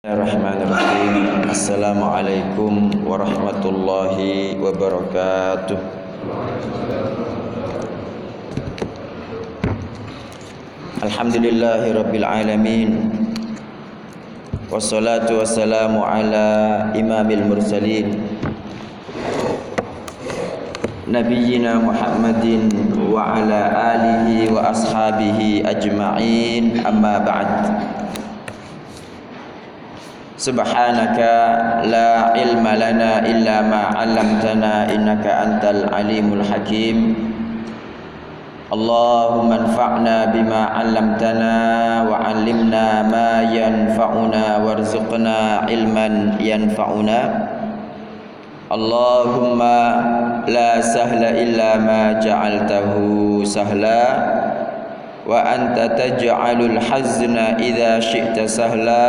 Bismillahirrahmanirrahim Assalamualaikum warahmatullahi wabarakatuh Alhamdulillahi rabbil alamin Wassalatu wassalamu ala imamil mursalin Nabiyyina Muhammadin wa ala alihi wa ashabihi ajma'in amma ba'd Subhanaka la ilma lana illa ma 'allamtana innaka antal alimul hakim. Allahumma anfa'na bima 'allamtana wa 'allimna ma yanfa'una warzuqna ilman yanfa'una. Allahumma la sahla illa ma ja'altahu sahla wa anta taj'alul hazna idha syi'ta sahla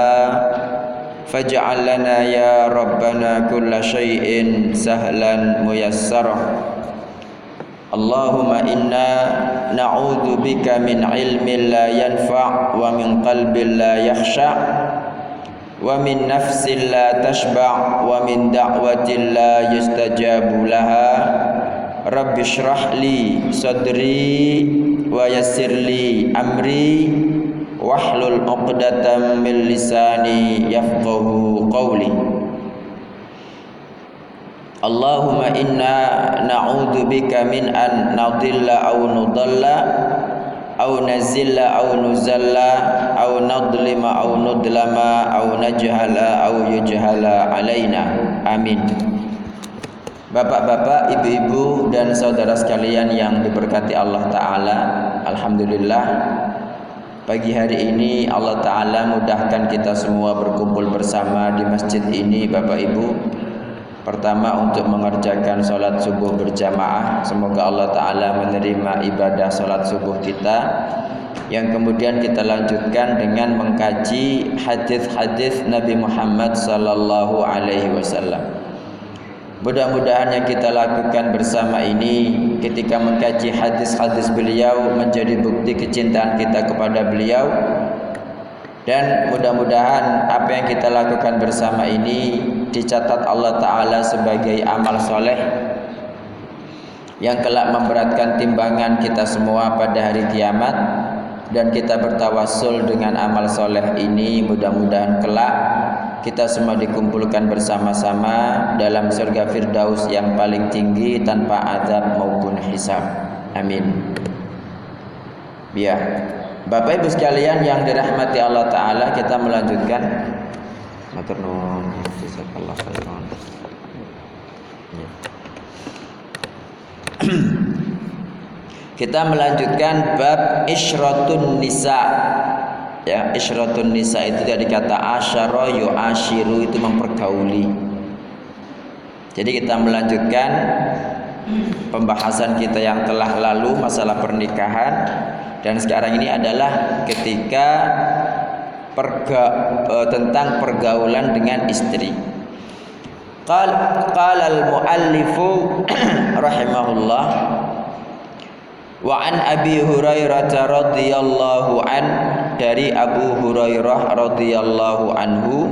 faj'al lana ya rabbana kulla syai'in sahlan muyassarah. Allahumma inna na'udzu bika min ilmin la yanfa' wa min qalbin la yakhsha wa min nafsin la tashba' wa min da'watin la yustajabu laha. Rabbi syrah li sadri wa yassir li amri wahlul 'uqdatam min lisani yafqahu qawli. Allahumma inna na'udzu bika min an nadilla aw nudalla aw nazilla aw nuzalla aw nadlima aw nudlama aw najhala aw yujhala alaina. Amin. Bapak-bapak, ibu-ibu dan saudara sekalian yang diberkati Allah taala, alhamdulillah Pagi hari ini Allah Ta'ala mudahkan kita semua berkumpul bersama di masjid ini Bapak Ibu. Pertama untuk mengerjakan sholat subuh berjamaah. Semoga Allah Ta'ala menerima ibadah sholat subuh kita. Yang kemudian kita lanjutkan dengan mengkaji hadis-hadis Nabi Muhammad Sallallahu Alaihi Wasallam Mudah-mudahan yang kita lakukan bersama ini ketika mengkaji hadis-hadis beliau menjadi bukti kecintaan kita kepada beliau. Dan mudah-mudahan apa yang kita lakukan bersama ini dicatat Allah Ta'ala sebagai amal soleh yang kelak memberatkan timbangan kita semua pada hari kiamat. Dan kita bertawasul dengan amal soleh ini mudah-mudahan kelak kita semua dikumpulkan bersama-sama dalam surga Firdaus yang paling tinggi tanpa azab maupun hisab. Amin. Ya. Bapak Ibu sekalian yang dirahmati Allah taala, kita melanjutkan matur nuwun. Ya. kita melanjutkan bab isyratun nisa ya isyratun nisa itu dari kata asyara yu'ashiru itu mempergauli. Jadi kita melanjutkan pembahasan kita yang telah lalu masalah pernikahan. Dan sekarang ini adalah ketika perga, e, tentang pergaulan dengan istri. Qala al muallifu rahimahullah Wa an Abi Hurairah radhiyallahu an dari Abu Hurairah radhiyallahu anhu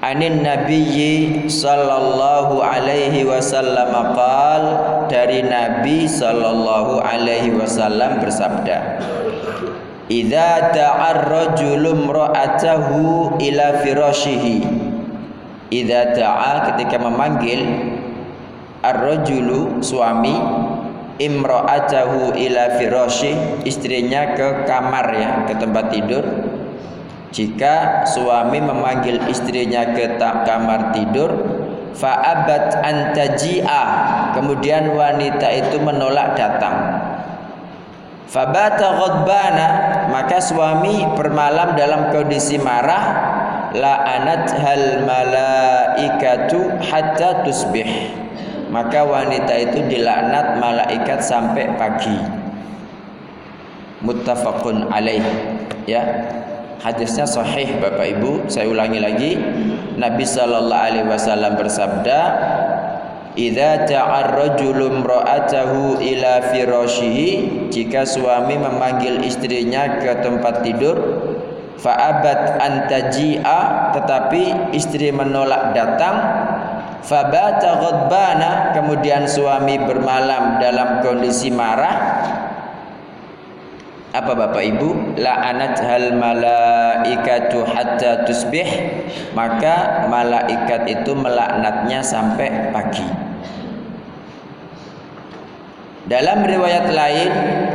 anin nabiyyi sallallahu alaihi wasallam qal dari Nabi sallallahu alaihi wasallam bersabda Idza ta'ar rajulum ra'atahu ila firashihi Idza ta'a ketika memanggil ar-rajulu suami imra'atahu ila firashi istrinya ke kamar ya ke tempat tidur. Jika suami memanggil istrinya ke kamar tidur fa'abat antaji'a kemudian wanita itu menolak datang. Fabata ghadbana maka suami bermalam dalam kondisi marah la'anat hal malaikatu hatta tusbih maka wanita itu dilaknat malaikat sampai pagi. Muttafaqun alaih. Ya. Hadisnya sahih Bapak Ibu. Saya ulangi lagi. Nabi sallallahu alaihi wasallam bersabda Idza ta'ar rajulu imra'atahu ila firashihi jika suami memanggil istrinya ke tempat tidur fa'abat antaji'a tetapi istri menolak datang fabata ghadbana kemudian suami bermalam dalam kondisi marah. Apa Bapak Ibu? La'anat hal malaikatu hatta tusbih. Maka malaikat itu melaknatnya sampai pagi. Dalam riwayat lain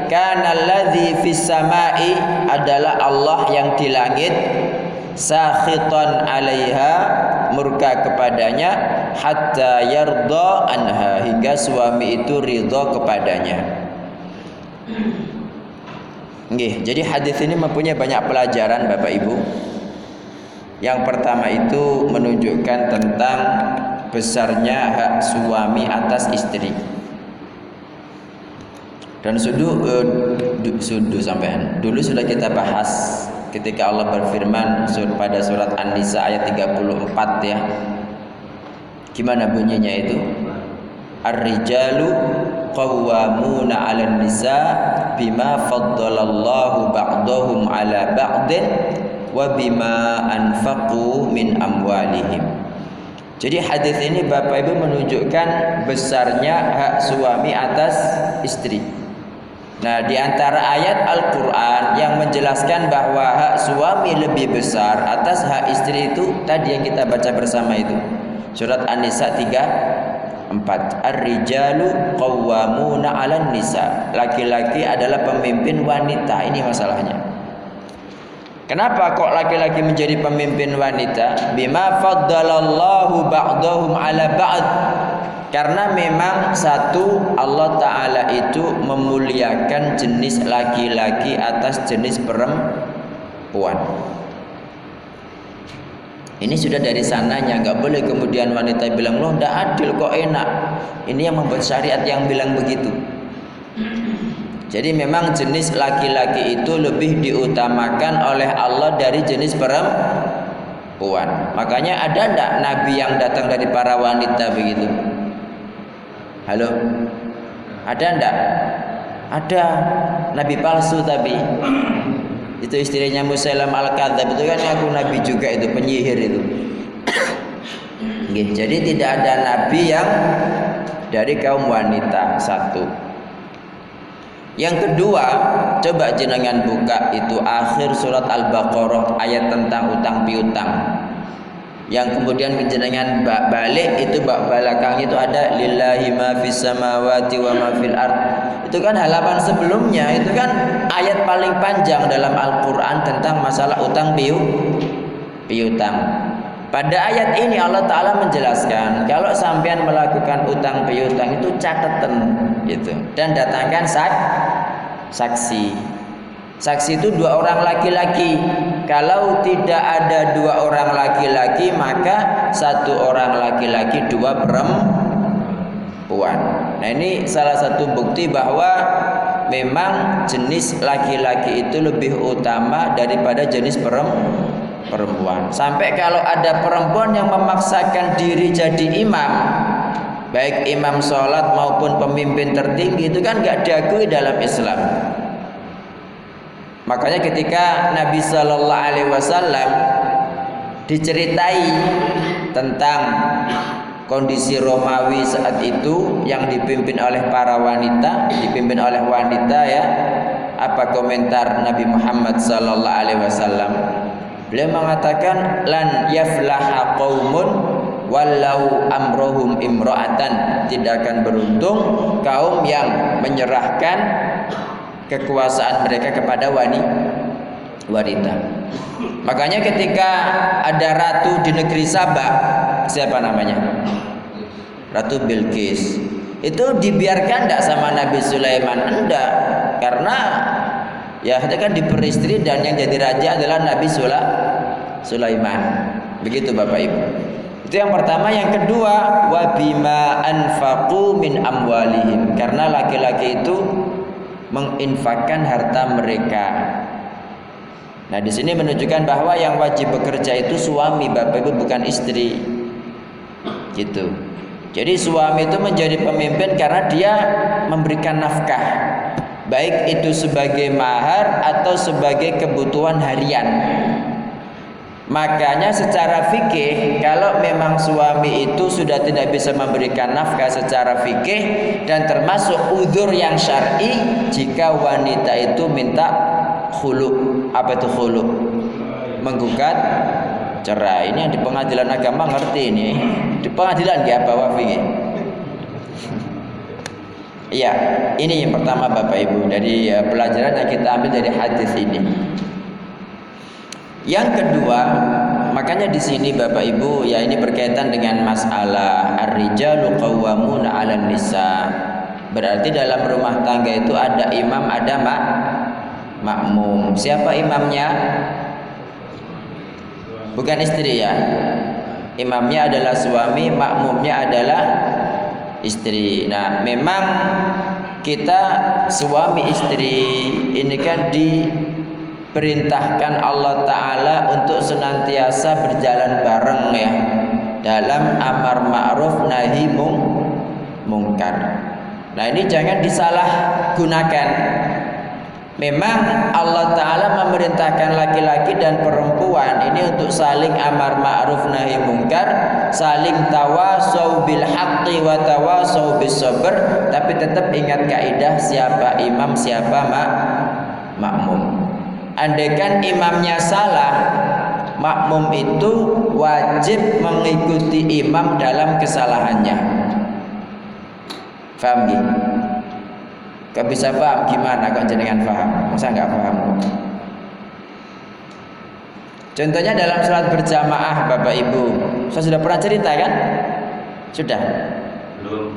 kana alladzi fis samai adalah Allah yang di langit sakhitan 'alaiha murka kepadanya hatta yarda anha hingga suami itu ridha kepadanya. Nggih, jadi hadis ini mempunyai banyak pelajaran Bapak Ibu. Yang pertama itu menunjukkan tentang besarnya hak suami atas istri. Dan sudu uh, sudu sampean. Dulu sudah kita bahas ketika Allah berfirman pada surat An-Nisa ayat 34 ya. Gimana bunyinya itu? Ar-rijalu qawwamuna 'alan nisa bima faddalallahu ba'dahum 'ala ba'din wa bima anfaqu min amwalihim. Jadi hadis ini Bapak Ibu menunjukkan besarnya hak suami atas istri. Nah, di antara ayat Al-Qur'an yang menjelaskan bahwa hak suami lebih besar atas hak istri itu tadi yang kita baca bersama itu. Surat An-Nisa 3 4 Ar-rijalu qawwamuna 'alan nisa. Laki-laki adalah pemimpin wanita. Ini masalahnya. Kenapa kok laki-laki menjadi pemimpin wanita? Bima faddalallahu ba'dahum 'ala ba'd. Karena memang satu Allah Ta'ala itu memuliakan jenis laki-laki atas jenis perempuan. Ini sudah dari sananya, nggak boleh kemudian wanita bilang loh, tidak adil kok enak. Ini yang membuat syariat yang bilang begitu. Jadi memang jenis laki-laki itu lebih diutamakan oleh Allah dari jenis perempuan. Makanya ada ndak nabi yang datang dari para wanita begitu? Halo? Ada ndak? Ada nabi palsu tapi itu istrinya Musailam al-Kadzab itu kan aku nabi juga itu penyihir itu. Jadi tidak ada nabi yang dari kaum wanita satu. Yang kedua, coba jenengan buka itu akhir surat Al-Baqarah ayat tentang utang piutang yang kemudian jenengan balik itu bak belakangnya itu ada lillahi ma fis samawati wa ma fil ard. Itu kan halaman sebelumnya itu kan ayat paling panjang dalam Al-Qur'an tentang masalah utang piu piutang. Pada ayat ini Allah Ta'ala menjelaskan Kalau sampean melakukan utang piutang itu catatan gitu Dan datangkan sak, saksi Saksi itu dua orang laki-laki. Kalau tidak ada dua orang laki-laki, maka satu orang laki-laki, dua perempuan. Nah, ini salah satu bukti bahwa memang jenis laki-laki itu lebih utama daripada jenis perempuan. Sampai kalau ada perempuan yang memaksakan diri jadi imam, baik imam sholat maupun pemimpin tertinggi itu kan gak diakui dalam Islam. Makanya ketika Nabi Shallallahu Alaihi Wasallam diceritai tentang kondisi Romawi saat itu yang dipimpin oleh para wanita, dipimpin oleh wanita ya. Apa komentar Nabi Muhammad Sallallahu Alaihi Wasallam? Beliau mengatakan lan yaflaha qaumun walau amrohum imro'atan tidak akan beruntung kaum yang menyerahkan kekuasaan mereka kepada wanita. Makanya ketika ada ratu di negeri Sabah, siapa namanya? Ratu Bilqis. Itu dibiarkan tidak sama Nabi Sulaiman? Enggak, karena ya itu kan diperistri dan yang jadi raja adalah Nabi Sula Sulaiman. Begitu Bapak Ibu. Itu yang pertama, yang kedua wabima anfaqu min amwalihim karena laki-laki itu menginfakkan harta mereka. Nah, di sini menunjukkan bahwa yang wajib bekerja itu suami, Bapak Ibu bukan istri. Gitu. Jadi suami itu menjadi pemimpin karena dia memberikan nafkah. Baik itu sebagai mahar atau sebagai kebutuhan harian. Makanya secara fikih kalau memang suami itu sudah tidak bisa memberikan nafkah secara fikih dan termasuk udur yang syar'i jika wanita itu minta khulu. Apa itu khulu? Menggugat cerai. Ini yang di pengadilan agama ngerti ini. Di pengadilan ya bawa fikih. Iya, ini yang pertama Bapak Ibu dari ya, pelajaran yang kita ambil dari hadis ini. Yang kedua, makanya di sini Bapak Ibu ya ini berkaitan dengan masalah ar-rijalu qawwamuna 'alan nisa. Berarti dalam rumah tangga itu ada imam, ada mak makmum. Siapa imamnya? Bukan istri ya. Imamnya adalah suami, makmumnya adalah istri. Nah, memang kita suami istri ini kan di perintahkan Allah Ta'ala untuk senantiasa berjalan bareng ya dalam amar ma'ruf nahi mung, mungkar. Nah ini jangan disalahgunakan. Memang Allah Ta'ala memerintahkan laki-laki dan perempuan ini untuk saling amar ma'ruf nahi mungkar saling tawasau bil haqqi wa tawasau bis sabr tapi tetap ingat kaidah siapa imam siapa mak makmum Andaikan imamnya salah, makmum itu wajib mengikuti imam dalam kesalahannya. Faham gak? Gak bisa paham gimana kau jenengan paham? Masa nggak paham? Contohnya dalam sholat berjamaah Bapak Ibu Saya sudah pernah cerita kan? Sudah? Belum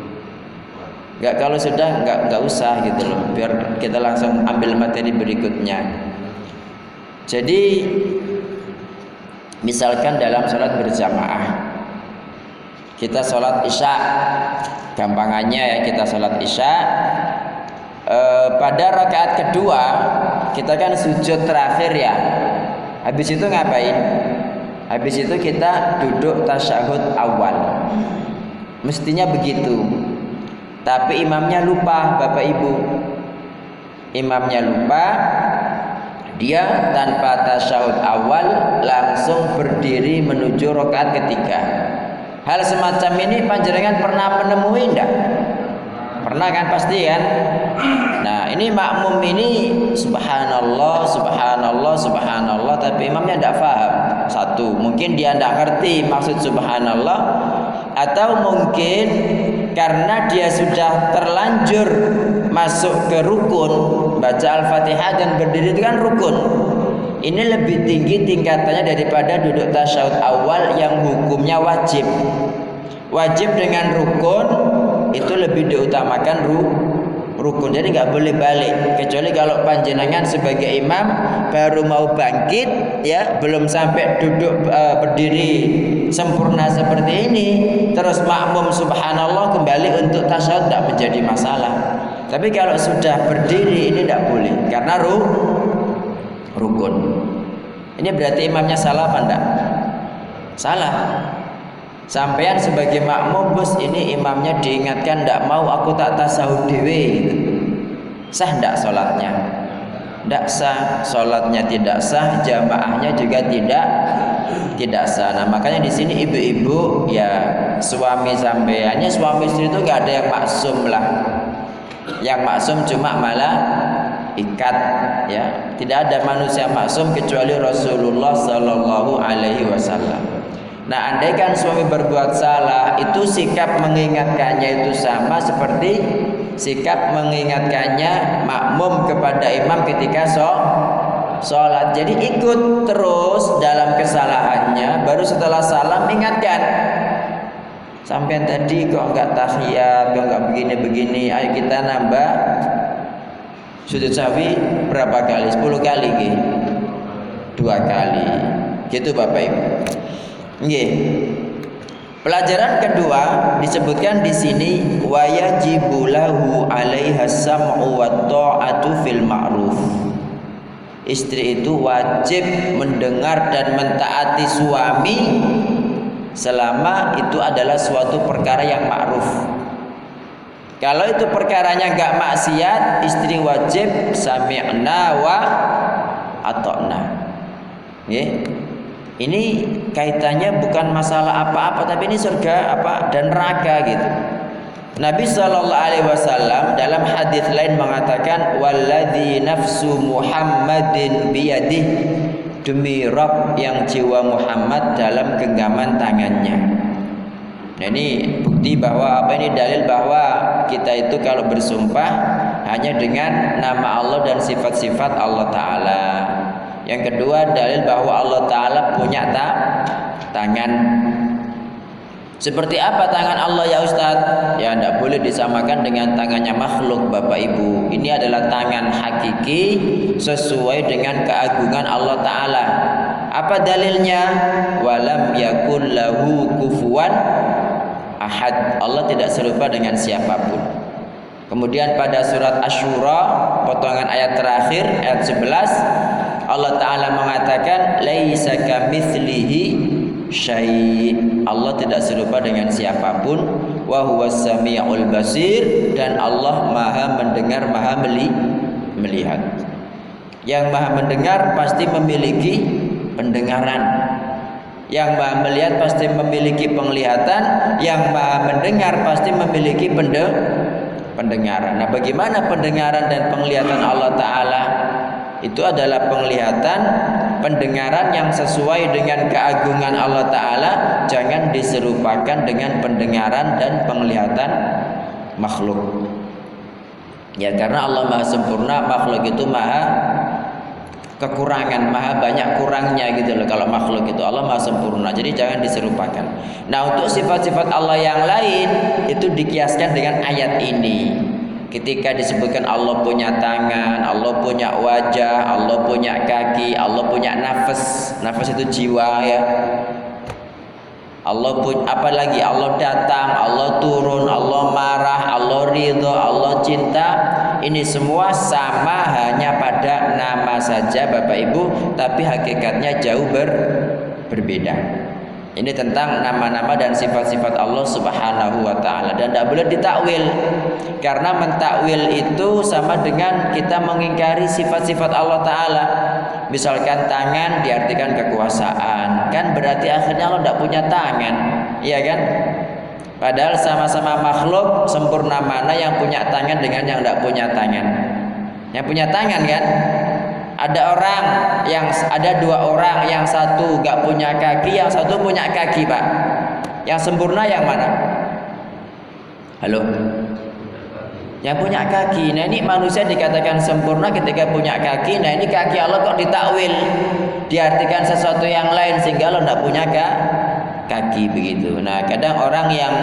Gak kalau sudah nggak nggak usah gitu loh Biar kita langsung ambil materi berikutnya jadi misalkan dalam sholat berjamaah kita sholat isya gampangannya ya kita sholat isya e, pada rakaat kedua kita kan sujud terakhir ya. Habis itu ngapain? Habis itu kita duduk tasyahud awal. Mestinya begitu. Tapi imamnya lupa bapak ibu. Imamnya lupa dia tanpa tasyahud awal langsung berdiri menuju rakaat ketiga. Hal semacam ini panjenengan pernah menemui enggak? Pernah kan pasti kan? Nah, ini makmum ini subhanallah, subhanallah, subhanallah tapi imamnya tidak paham. Satu, mungkin dia tidak ngerti maksud subhanallah atau mungkin karena dia sudah terlanjur masuk ke rukun baca al-fatihah dan berdiri itu kan rukun. Ini lebih tinggi tingkatannya daripada duduk tasyahud awal yang hukumnya wajib. Wajib dengan rukun itu lebih diutamakan ru rukun. Jadi nggak boleh balik. Kecuali kalau panjenengan sebagai imam baru mau bangkit ya belum sampai duduk uh, berdiri sempurna seperti ini terus makmum subhanallah kembali untuk tasyahud tidak menjadi masalah tapi kalau sudah berdiri ini tidak boleh karena ru rukun ini berarti imamnya salah apa enggak salah Sampean sebagai makmum bos ini imamnya diingatkan tidak mau aku tak tasawuf dewe gitu. Sah tidak sholatnya? Tidak sah, sholatnya tidak sah, jamaahnya juga tidak tidak sah. Nah makanya di sini ibu-ibu ya suami sampeannya suami istri itu nggak ada yang maksum lah. Yang maksum cuma malah ikat ya. Tidak ada manusia maksum kecuali Rasulullah Shallallahu Alaihi Wasallam. Nah, andaikan suami berbuat salah, itu sikap mengingatkannya itu sama seperti sikap mengingatkannya makmum kepada imam ketika sholat. Jadi ikut terus dalam kesalahannya, baru setelah salam ingatkan. Sampai tadi kok enggak tahiyat, kok enggak begini-begini, ayo kita nambah sujud sawi berapa kali? 10 kali gitu. Dua kali. Gitu Bapak Ibu. Nggih. Pelajaran kedua disebutkan di sini wayajibu lahu 'alaiha sam'u wa ta'atu fil ma'ruf. Istri itu wajib mendengar dan mentaati suami selama itu adalah suatu perkara yang ma'ruf. Kalau itu perkaranya enggak maksiat, istri wajib sami'na wa ata'na. Nggih. Ini kaitannya bukan masalah apa-apa tapi ini surga apa dan neraka gitu. Nabi Shallallahu Alaihi Wasallam dalam hadis lain mengatakan, "Walladhi nafsu Muhammadin biyadih demi Rob yang jiwa Muhammad dalam genggaman tangannya." Nah ini bukti bahwa apa ini dalil bahwa kita itu kalau bersumpah hanya dengan nama Allah dan sifat-sifat Allah Taala. Yang kedua dalil bahwa Allah Ta'ala punya ta tangan seperti apa tangan Allah ya Ustaz? Ya tidak boleh disamakan dengan tangannya makhluk Bapak Ibu. Ini adalah tangan hakiki sesuai dengan keagungan Allah Ta'ala. Apa dalilnya? Walam yakun lahu kufuan ahad. Allah tidak serupa dengan siapa pun. Kemudian pada surat Ashura potongan ayat terakhir ayat 11 Allah Ta'ala mengatakan Laisa kamithlihi syai' Allah tidak serupa dengan siapa pun. Wa huwa sami'ul basir. Dan Allah maha mendengar, maha meli, melihat. Yang maha mendengar pasti memiliki pendengaran. Yang maha melihat pasti memiliki penglihatan. Yang maha mendengar pasti memiliki pendengaran. Nah bagaimana pendengaran dan penglihatan Allah Ta'ala? Itu adalah penglihatan pendengaran yang sesuai dengan keagungan Allah Ta'ala jangan diserupakan dengan pendengaran dan penglihatan makhluk. Ya karena Allah maha sempurna makhluk itu maha kekurangan maha banyak kurangnya gitu loh kalau makhluk itu Allah maha sempurna jadi jangan diserupakan. Nah untuk sifat-sifat Allah yang lain itu dikiaskan dengan ayat ini Ketika disebutkan Allah punya tangan, Allah punya wajah, Allah punya kaki, Allah punya nafas. Nafas itu jiwa ya. Allah pun apalagi Allah datang, Allah turun, Allah marah, Allah ridho, Allah cinta. Ini semua sama hanya pada nama saja Bapak Ibu, tapi hakikatnya jauh ber, berbeda. Ini tentang nama-nama dan sifat-sifat Allah Subhanahu wa taala dan tidak boleh ditakwil. Karena mentakwil itu sama dengan kita mengingkari sifat-sifat Allah taala. Misalkan tangan diartikan kekuasaan, kan berarti akhirnya Allah tidak punya tangan, iya kan? Padahal sama-sama makhluk sempurna mana yang punya tangan dengan yang tidak punya tangan? Yang punya tangan kan? Ada orang yang ada dua orang, yang satu gak punya kaki, yang satu punya kaki, Pak. Yang sempurna yang mana? Halo. Yang punya kaki. Nah, ini manusia dikatakan sempurna ketika punya kaki. Nah, ini kaki Allah kok ditakwil, diartikan sesuatu yang lain sehingga Allah tidak punya kaki begitu. Nah, kadang orang yang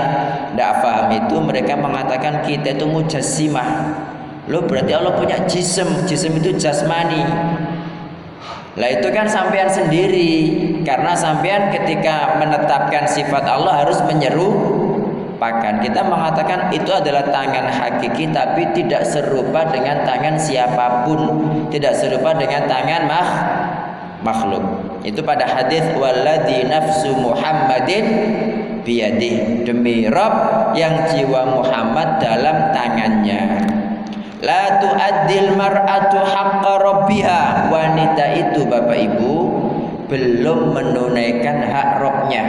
tidak paham itu mereka mengatakan kita itu mujassimah Lo berarti Allah punya jism, jism itu jasmani. Lah itu kan sampean sendiri karena sampean ketika menetapkan sifat Allah harus menyerupakan. Kita mengatakan itu adalah tangan hakiki tapi tidak serupa dengan tangan siapa pun, tidak serupa dengan tangan mah makhluk. Itu pada hadis waladhi nafsu Muhammadin biyadih demi Rob yang jiwa Muhammad dalam tangannya. La tu'addil mar'atu haqqa rabbiha. Wanita itu Bapak Ibu belum menunaikan hak Robnya.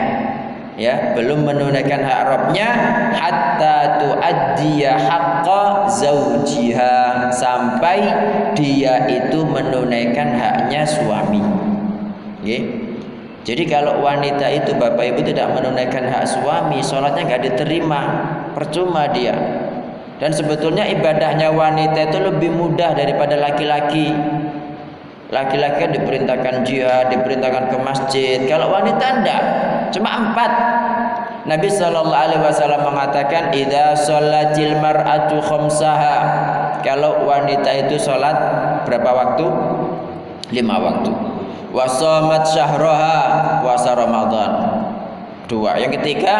Ya, belum menunaikan hak Robnya hatta tu'addiya haqqa zaujiha sampai dia itu menunaikan haknya suami. Ya. Jadi kalau wanita itu Bapak Ibu tidak menunaikan hak suami, sholatnya nggak diterima, percuma dia. Dan sebetulnya ibadahnya wanita itu lebih mudah daripada laki-laki. Laki-laki kan diperintahkan jihad, diperintahkan ke masjid. Kalau wanita enggak, cuma empat. Nabi Shallallahu Alaihi Wasallam mengatakan, "Ida sholatil mar'atu khamsaha." Kalau wanita itu sholat berapa waktu? Lima waktu. Wasomat syahroha wasa Ramadan. Dua. Yang ketiga,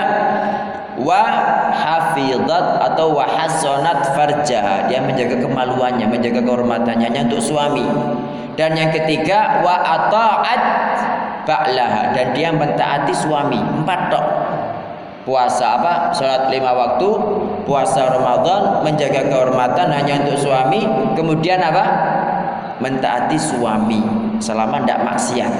wa hafizat atau wa hasanat farjaha. Dia menjaga kemaluannya menjaga kehormatannya. Untuk suami. Dan yang ketiga wa ataat ba'laha. Dan dia mentaati suami. Empat tok. Puasa apa? Salat lima waktu. Puasa Ramadan. Menjaga kehormatan hanya untuk suami. Kemudian apa? Mentaati suami. Selama tidak maksiat.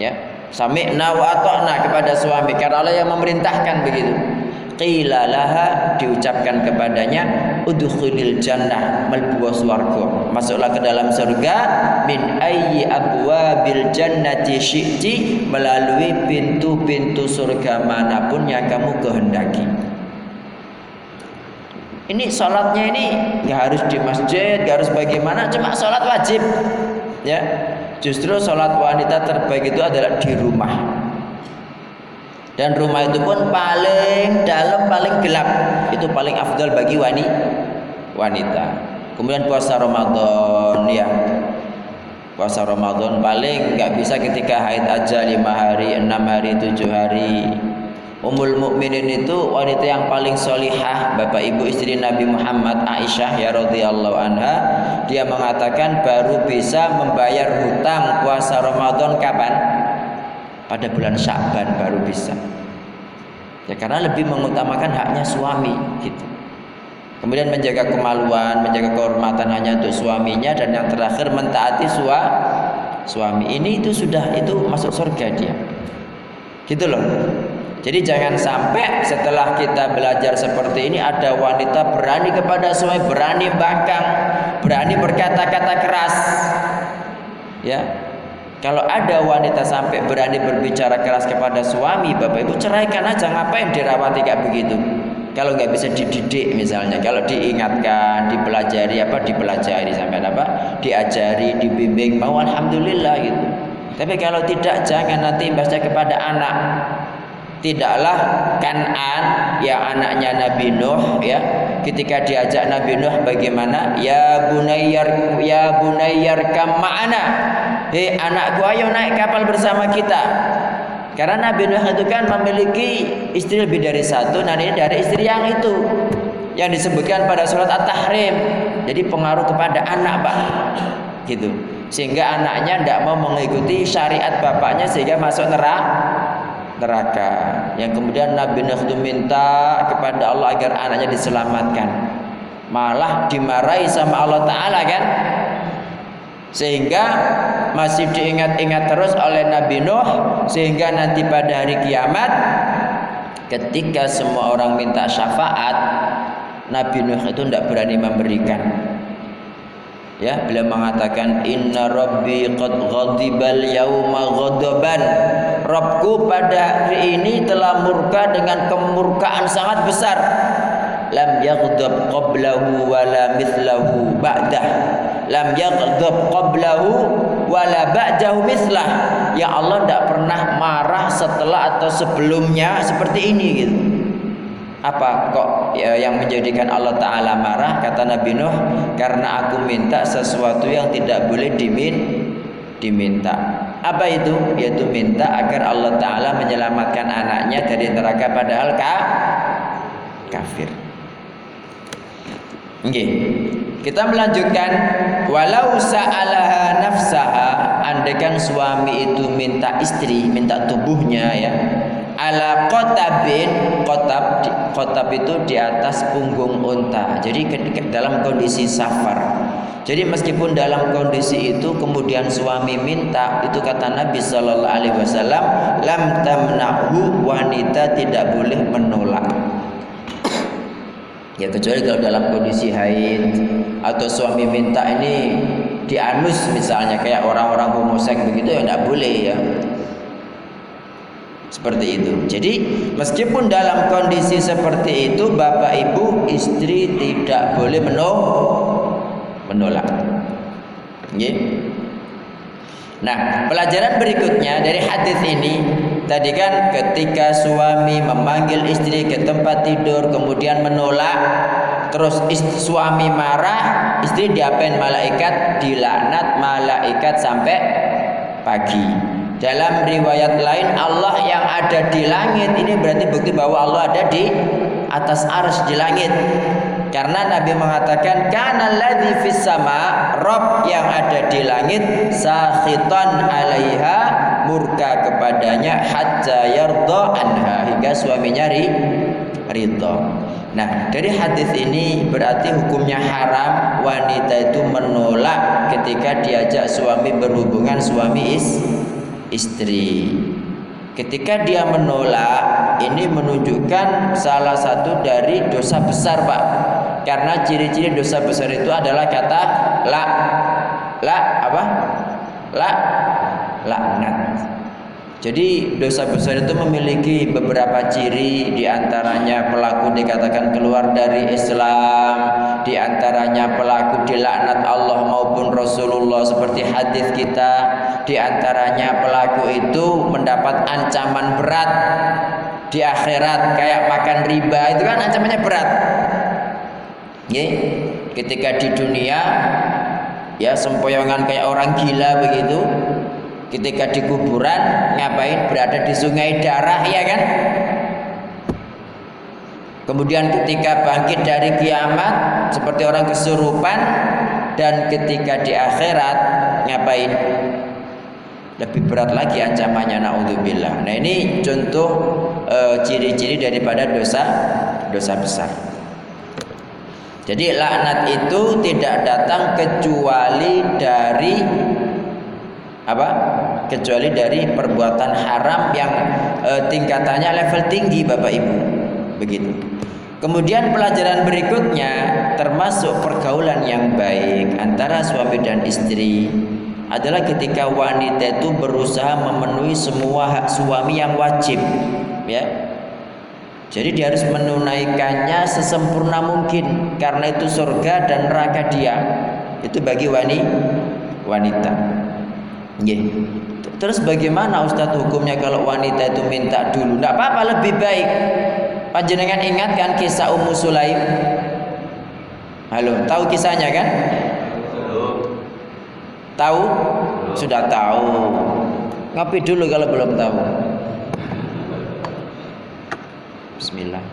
Ya. Sami'na wa ata'na kepada suami. Karena Allah yang memerintahkan begitu. Qila laha diucapkan kepadanya udkhulil jannah malbuwa swarga. Masuklah ke dalam surga min ayyi abwabil jannati syi'ti melalui pintu-pintu surga mana pun yang kamu kehendaki. Ini sholatnya ini nggak harus di masjid, nggak harus bagaimana, cuma sholat wajib. Ya, justru sholat wanita terbaik itu adalah di rumah. Dan rumah itu pun paling dalam, paling gelap. Itu paling afdal bagi wanita. Kemudian puasa Ramadan, ya. Puasa Ramadan paling nggak bisa ketika haid aja lima hari, enam hari, tujuh hari Ummul Mukminin itu wanita yang paling solihah Bapak Ibu istri Nabi Muhammad Aisyah ya radhiyallahu anha dia mengatakan baru bisa membayar hutang puasa Ramadan kapan pada bulan Sya'ban baru bisa. Ya karena lebih mengutamakan haknya suami gitu. Kemudian menjaga kemaluan menjaga kehormatan hanya untuk suaminya dan yang terakhir mentaati sua, suami. Ini itu sudah itu masuk surga dia. Gitu loh. Jadi jangan sampai setelah kita belajar seperti ini ada wanita berani kepada suami, berani bangkang, berani berkata-kata keras. Ya. Kalau ada wanita sampai berani berbicara keras kepada suami, Bapak Ibu ceraikan aja ngapain dirawati kayak begitu. Kalau nggak bisa dididik misalnya, kalau diingatkan, dipelajari apa dipelajari sampai apa, diajari, dibimbing, mau alhamdulillah gitu. Tapi kalau tidak jangan nanti imbasnya kepada anak. Tidaklah Kanan yang anaknya Nabi Nuh ya. Ketika diajak Nabi Nuh bagaimana? Ya bunayyar ya bunayyar kam ma'ana hei anakku ayo naik kapal bersama kita karena Nabi Nuh itu kan memiliki istri lebih dari satu nah ini dari istri yang itu yang disebutkan pada surat At-Tahrim jadi pengaruh kepada anak Pak gitu sehingga anaknya tidak mau mengikuti syariat bapaknya sehingga masuk neraka neraka. Yang kemudian Nabi Nuh itu minta kepada Allah agar anaknya diselamatkan. Malah dimarahi sama Allah Ta'ala kan. Sehingga masih diingat-ingat terus oleh Nabi Nuh. Sehingga nanti pada hari kiamat. Ketika semua orang minta syafaat. Nabi Nuh itu tidak berani memberikan ya beliau mengatakan inna rabbi qad ghadibal yauma ghadaban Rabbku pada hari ini telah murka dengan kemurkaan sangat besar lam yaghdab qablahu wala mithlahu ba'dah lam yaghdab qablahu wala ba'dahu mithlah. Ya Allah tidak pernah marah setelah atau sebelumnya seperti ini gitu. Apa kok ya, yang menjadikan Allah Ta'ala marah? Kata Nabi Nuh karena aku minta sesuatu yang tidak boleh dimin diminta. Apa itu? Yaitu minta agar Allah Ta'ala menyelamatkan anaknya dari neraka padahal ka kafir Oke. Kita melanjutkan. Walau sa'alaha nafsaha andaikan suami itu minta istri, minta tubuhnya ya. Ala kotabin kotab kotab itu di atas punggung unta. Jadi dalam kondisi safar. Jadi meskipun dalam kondisi itu kemudian suami minta itu kata Nabi Shallallahu Alaihi Wasallam lam tamnahu wanita tidak boleh menolak ya kecuali kalau dalam kondisi haid atau suami minta ini dianus misalnya kayak orang-orang homoseks begitu ya tidak boleh ya seperti itu. Jadi meskipun dalam kondisi seperti itu Bapak Ibu istri tidak boleh menolak. Nah, pelajaran berikutnya dari hadis ini tadi kan ketika suami memanggil istri ke tempat tidur kemudian menolak terus istri, suami marah istri diapain malaikat dilaknat malaikat sampai pagi dalam riwayat lain Allah yang ada di langit ini berarti bukti bahwa Allah ada di atas ars di langit. Karena Nabi mengatakan kana ladzi fis sama Rob yang ada di langit sakhitan alaiha murka kepadanya hatta yarda anha hingga suaminya ri. Nah, dari hadis ini berarti hukumnya haram wanita itu menolak ketika diajak suami berhubungan suami is istri Ketika dia menolak, ini menunjukkan salah satu dari dosa besar, Pak. Karena ciri-ciri dosa besar itu adalah kata la. La apa? La laknat. Jadi dosa besar itu memiliki beberapa ciri di antaranya pelaku dikatakan keluar dari Islam, di antaranya pelaku dilaknat Allah maupun Rasulullah seperti hadis kita, di antaranya pelaku itu mendapat ancaman berat di akhirat kayak makan riba itu kan ancamannya berat. Ya, ketika di dunia ya sempoyongan kayak orang gila begitu, ketika di kuburan ngapain berada di sungai darah ya kan? Kemudian ketika bangkit dari kiamat seperti orang kesurupan dan ketika di akhirat ngapain? Lebih berat lagi ancamannya naudzubillah. Nah ini contoh e, ciri-ciri e, daripada dosa dosa besar. Jadi laknat itu tidak datang kecuali dari apa? Kecuali dari perbuatan haram yang e, tingkatannya level tinggi Bapak Ibu. Begitu. Kemudian pelajaran berikutnya termasuk pergaulan yang baik antara suami dan istri adalah ketika wanita itu berusaha memenuhi semua hak suami yang wajib ya. Jadi dia harus menunaikannya sesempurna mungkin karena itu surga dan neraka dia. Itu bagi wanita Terus bagaimana Ustadz hukumnya kalau wanita itu minta dulu? Tidak apa-apa lebih baik. Panjenengan ingat kan kisah Ummu Sulaim? Halo, tahu kisahnya kan? Tahu? Sudah tahu. Ngopi dulu kalau belum tahu. Bismillah.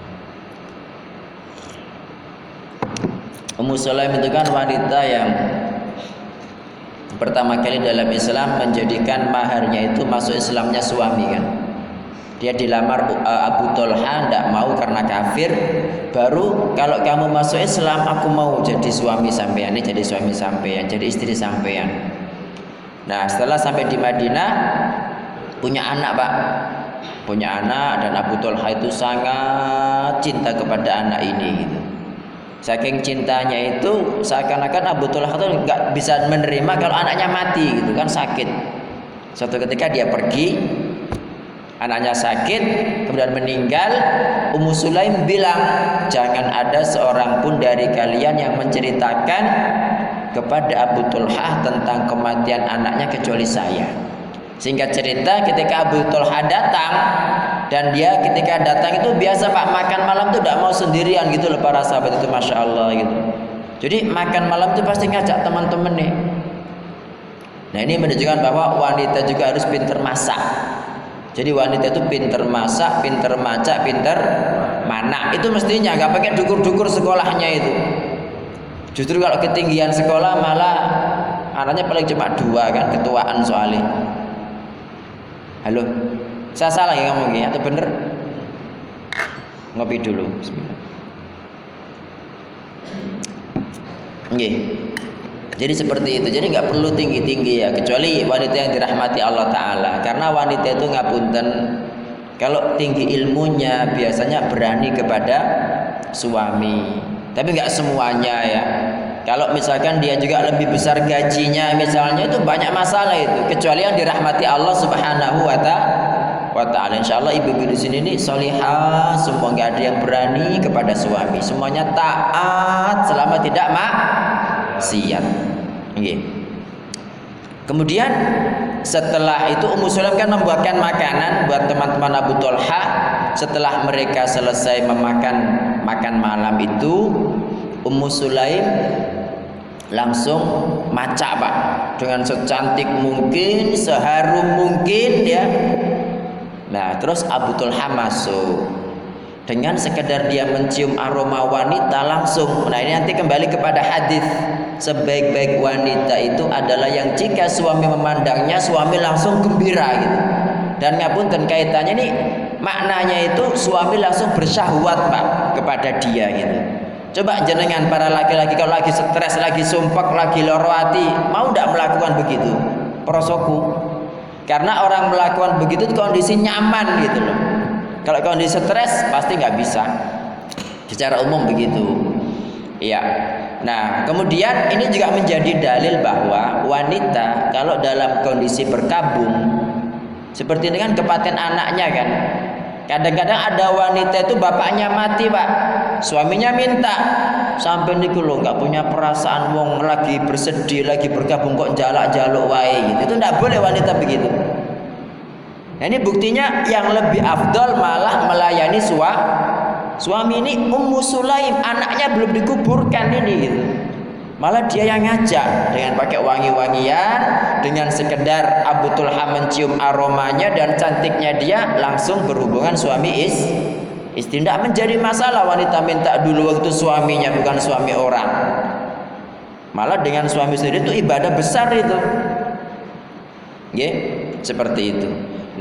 Ummu Sulaim itu kan wanita yang pertama kali dalam Islam menjadikan maharnya itu masuk Islamnya suami kan? Dia dilamar uh, Abu Tolha tidak mau karena kafir. Baru kalau kamu masuk Islam aku mau jadi suami sampean ini jadi suami sampean jadi istri sampean. Nah setelah sampai di Madinah punya anak pak. Punya anak dan Abu Tolha itu sangat cinta kepada anak ini gitu Saking cintanya itu seakan-akan Abu Talha itu nggak bisa menerima kalau anaknya mati gitu kan sakit. Suatu ketika dia pergi, anaknya sakit, kemudian meninggal. Ummu Sulaim bilang, jangan ada seorang pun dari kalian yang menceritakan kepada Abu Talha tentang kematian anaknya kecuali saya. Sehingga cerita ketika Abu Talha datang dan dia ketika datang itu biasa Pak makan malam tuh tidak mau sendirian gitu loh para sahabat itu masya Allah gitu. Jadi makan malam itu pasti ngajak teman-teman nih. Nah ini menunjukkan bahwa wanita juga harus pinter masak. Jadi wanita itu pinter masak, pinter maca, pinter mana. Itu mestinya nggak pakai dukur-dukur sekolahnya itu. Justru kalau ketinggian sekolah malah anaknya paling cuma dua kan ketuaan soalnya. Halo. Saya salah ya ngomong ya atau bener? Ngopi dulu. Nggih. Jadi seperti itu. Jadi nggak perlu tinggi-tinggi ya, kecuali wanita yang dirahmati Allah taala. Karena wanita itu ngapunten kalau tinggi ilmunya biasanya berani kepada suami. Tapi nggak semuanya ya. Kalau misalkan dia juga lebih besar gajinya misalnya itu banyak masalah itu kecuali yang dirahmati Allah Subhanahu wa taala. Insyaallah ibu-ibu di sini ini solihah, semua nggak ada yang berani kepada suami. Semuanya taat selama tidak maksiat. Okay. Kemudian setelah itu Ummu Sulaim kan membuatkan makanan buat teman-teman Abu Tolha. Setelah mereka selesai memakan makan malam itu, Ummu Sulaim langsung maca pak dengan secantik mungkin seharum mungkin ya nah terus Abu Tulha masuk. Dengan sekedar dia mencium aroma wanita langsung. Nah ini nanti kembali kepada hadis. Sebaik-baik wanita itu adalah yang jika suami memandangnya suami langsung gembira gitu. Dan ngapunten kaitannya ini maknanya itu suami langsung bersyahwat pak kepada dia gitu. Coba jenengan para laki-laki kalau lagi stres, lagi sumpah, lagi loro hati, mau tidak melakukan begitu? Prosoku. Karena orang melakukan begitu kondisi nyaman gitu loh. Kalau kondisi stres pasti nggak bisa. Secara umum begitu. Iya. Nah, kemudian ini juga menjadi dalil bahwa wanita kalau dalam kondisi berkabung seperti ini kan kepaten anaknya kan. Kadang-kadang ada wanita itu bapaknya mati, Pak. Suaminya minta sampai niku lo nggak punya perasaan wong lagi bersedih, lagi berkabung kok jalak-jaluk wae gitu. Itu tidak boleh wanita begitu. Nah, ini buktinya yang lebih afdol malah melayani sua, suami ini Ummu Sulaim, anaknya belum dikuburkan ini gitu. Malah dia yang ngajak dengan pakai wangi-wangian, dengan sekedar Abu Tulha mencium aromanya dan cantiknya dia langsung berhubungan suami is istri. Tidak menjadi masalah wanita minta dulu waktu suaminya bukan suami orang. Malah dengan suami sendiri itu ibadah besar itu. Ya, seperti itu.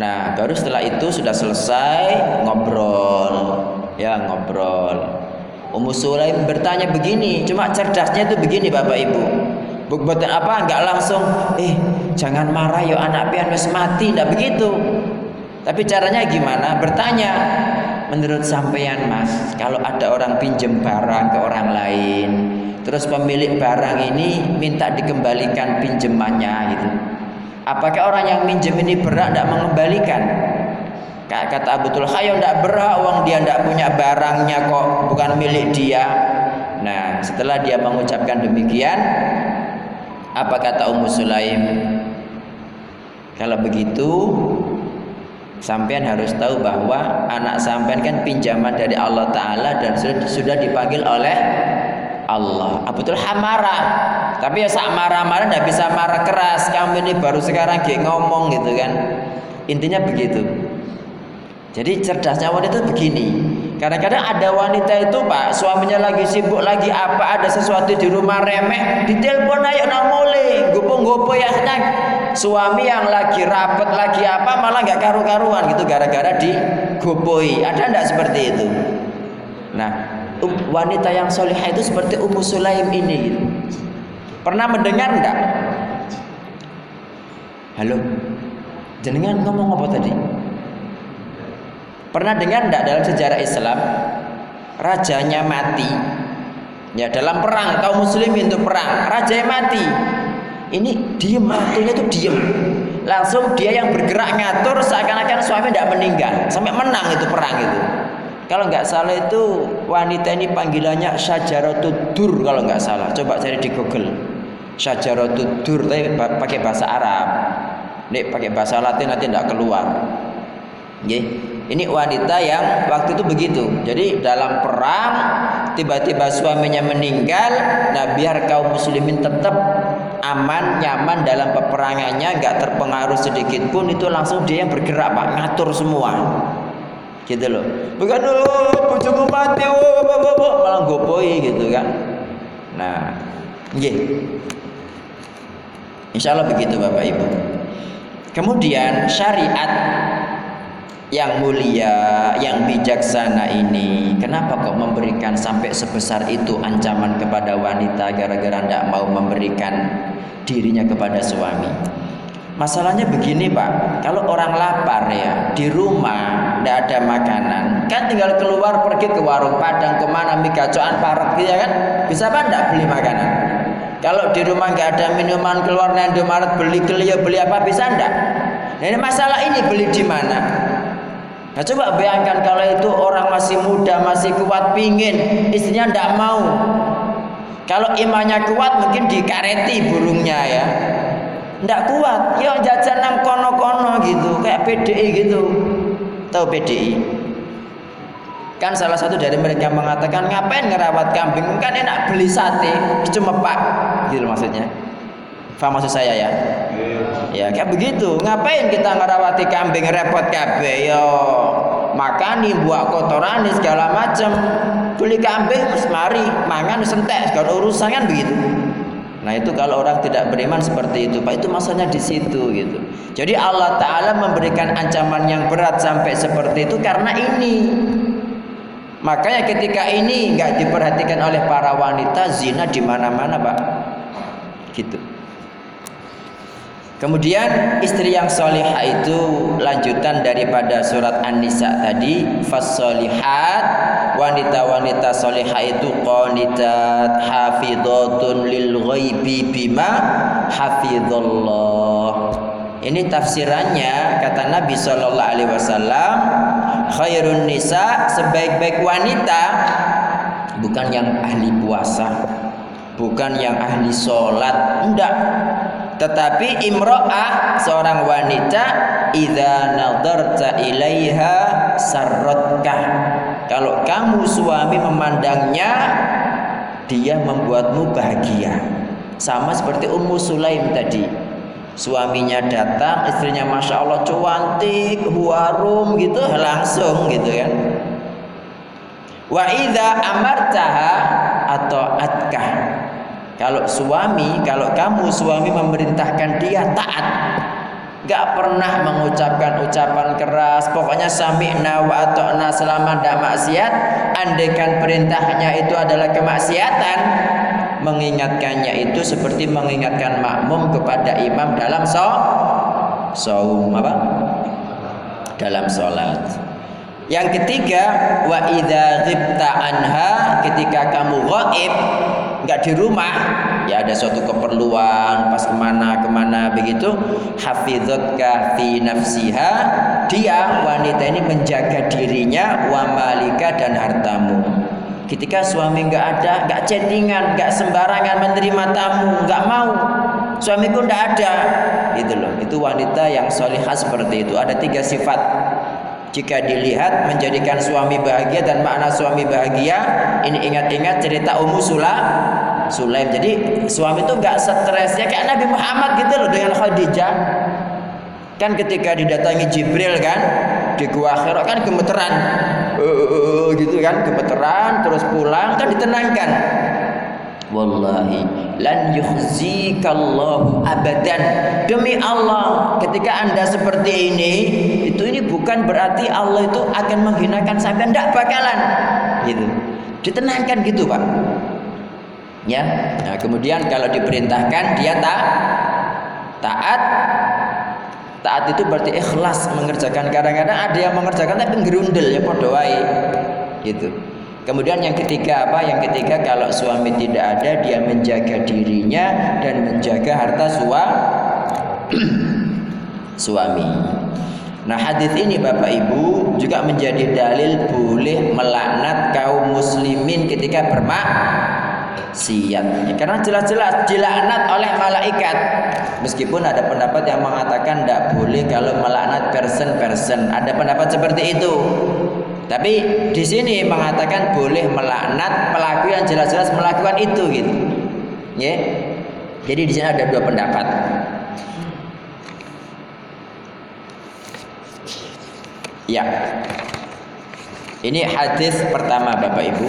Nah, baru setelah itu sudah selesai ngobrol, ya ngobrol. Ummu Sulaim bertanya begini, cuma cerdasnya itu begini Bapak Ibu. Bukan apa enggak langsung eh jangan marah yo anak pian wis mati enggak begitu. Tapi caranya gimana? Bertanya, menurut sampean Mas, kalau ada orang pinjem barang ke orang lain, terus pemilik barang ini minta dikembalikan pinjemannya gitu. Apakah orang yang minjem ini berat tidak mengembalikan? Kata Abu Tulha, ya tidak berhak uang dia tidak punya barangnya kok, bukan milik dia. Nah, setelah dia mengucapkan demikian, apa kata Ummu Sulaim? Kalau begitu, sampean harus tahu bahwa anak sampean kan pinjaman dari Allah Taala dan sudah dipanggil oleh Allah. Abu Tulha marah, tapi ya saat marah-marah tidak bisa marah keras. Kamu ini baru sekarang kayak ngomong gitu kan. Intinya begitu. Jadi cerdasnya wanita itu begini. Kadang-kadang ada wanita itu pak suaminya lagi sibuk lagi apa ada sesuatu di rumah remeh ditelepon ayo nang mule gopo-gopo ya suami yang lagi rapet lagi apa malah nggak karu-karuan gitu gara-gara di gopoi ada ndak seperti itu? Nah um, wanita yang solihah itu seperti Ummu Sulaim ini gitu. pernah mendengar ndak halo? Jenengan ngomong apa tadi Pernah dengar tidak dalam sejarah Islam rajanya mati? Ya dalam perang kaum muslimin itu perang, raja yang mati. Ini diem matinya itu diem. Langsung dia yang bergerak ngatur seakan-akan suami tidak meninggal sampai menang itu perang itu. Kalau nggak salah itu wanita ini panggilannya Syajaratud Dur kalau nggak salah. Coba cari di Google. Syajaratud Dur tapi pakai bahasa Arab. Nih pakai bahasa Latin nanti tidak keluar. Nggih. Ini wanita yang waktu itu begitu. Jadi dalam perang tiba-tiba suaminya meninggal, nah biar kaum muslimin tetap aman, nyaman dalam peperangannya, nggak terpengaruh sedikit pun itu langsung dia yang bergerak pak, ngatur semua. Gitu loh. Bukan oh, bojoku mati, oh, oh, oh, malah gopoi gitu kan. Nah, nggih. Insya Allah begitu Bapak Ibu. Kemudian syariat yang mulia, yang bijaksana ini kenapa kok memberikan sampai sebesar itu ancaman kepada wanita gara-gara tidak mau memberikan dirinya kepada suami? Masalahnya begini pak. Kalau orang lapar ya di rumah tidak ada makanan kan tinggal keluar pergi ke warung padang ke mana mie gacoan parut gitu ya kan? Bisa apa tidak beli makanan? Kalau di rumah nggak ada minuman keluar Indomaret beli kelio beli apa bisa ndak? Nah ini masalah ini beli di mana Nah coba bayangkan kalau itu orang masih muda, masih kuat pingin, istrinya tidak mau. Kalau imannya kuat mungkin dikareti burungnya ya. Tidak kuat, yo jajan nang kono-kono gitu, kayak PDI gitu. Tahu PDI? Kan salah satu dari mereka mengatakan ngapain ngerawat kambing? Kan enak beli sate, cuma pak, gitu maksudnya. Faham maksud saya ya? Ya kayak begitu. Ngapain kita ngerawati kambing repot kabeh yo makani buat kotoran segala macam. Beli kambing terus mari mangan sentek segala urusan kan begitu. Nah itu kalau orang tidak beriman seperti itu, Pak itu masanya di situ gitu. Jadi Allah Taala memberikan ancaman yang berat sampai seperti itu karena ini. Makanya ketika ini nggak diperhatikan oleh para wanita, zina di mana-mana, Pak. Gitu. Kemudian istri yang solihah itu lanjutan daripada surat An-Nisa tadi Fasolihat Wanita-wanita solihah itu Qanitat hafidhatun lil ghaibi bima hafidhallah Ini tafsirannya kata Nabi Shallallahu Alaihi Wasallam Khairun nisa sebaik-baik wanita Bukan yang ahli puasa Bukan yang ahli sholat Enggak tetapi imro'ah seorang wanita idza nadarta ilaiha sarratkah. Kalau kamu suami memandangnya dia membuatmu bahagia. Sama seperti Ummu Sulaim tadi. Suaminya datang, istrinya masya Allah cantik, huarum gitu, langsung gitu kan. Wa idza amartaha atau atkah kalau suami, kalau kamu suami memerintahkan dia taat, gak pernah mengucapkan ucapan keras, pokoknya sami'na wa ata'na selama tidak maksiat, andaikan perintahnya itu adalah kemaksiatan, mengingatkannya itu seperti mengingatkan makmum kepada imam dalam so saum apa? Dalam sholat. Yang ketiga, wa idza anha ketika kamu ghaib nggak di rumah ya ada suatu keperluan pas ke mana ke mana begitu. Hafizatka fi nafsiha dia wanita ini menjaga dirinya wa malika dan hartamu. Ketika suami nggak ada nggak chattingan nggak sembarangan menerima tamu nggak mau. Suamiku nggak ada. Itu loh. Itu wanita yang solihah seperti itu. Ada tiga sifat jika dilihat menjadikan suami bahagia dan makna suami bahagia ini ingat-ingat cerita Ummu Sula Sulaim. Jadi suami itu nggak stres ya kayak Nabi Muhammad gitu loh dengan Khadijah. Kan ketika didatangi Jibril kan di gua Hira kan gemeteran. Uh, gitu kan gemeteran terus pulang kan ditenangkan. Wallahi lan yukhzikallahu abadan. Demi Allah, ketika Anda seperti ini, itu ini bukan berarti Allah itu akan menghinakan sampai tidak bakalan. Gitu. Ditenangkan gitu, Pak. Ya. Nah, kemudian kalau diperintahkan dia tak taat taat itu berarti ikhlas mengerjakan kadang-kadang ada yang mengerjakan tapi gerundel ya podoai gitu Kemudian yang ketiga apa? Yang ketiga kalau suami tidak ada dia menjaga dirinya dan menjaga harta sua suami. Nah hadis ini Bapak Ibu juga menjadi dalil boleh melaknat kaum muslimin ketika bermaksiat. Karena jelas-jelas dilaknat oleh malaikat. Meskipun ada pendapat yang mengatakan tidak boleh kalau melaknat person-person. Ada pendapat seperti itu. Tapi di sini mengatakan boleh melaknat pelaku yang jelas-jelas melakukan itu gitu. Ya. Jadi di sini ada dua pendapat. Ya. Ini hadis pertama Bapak Ibu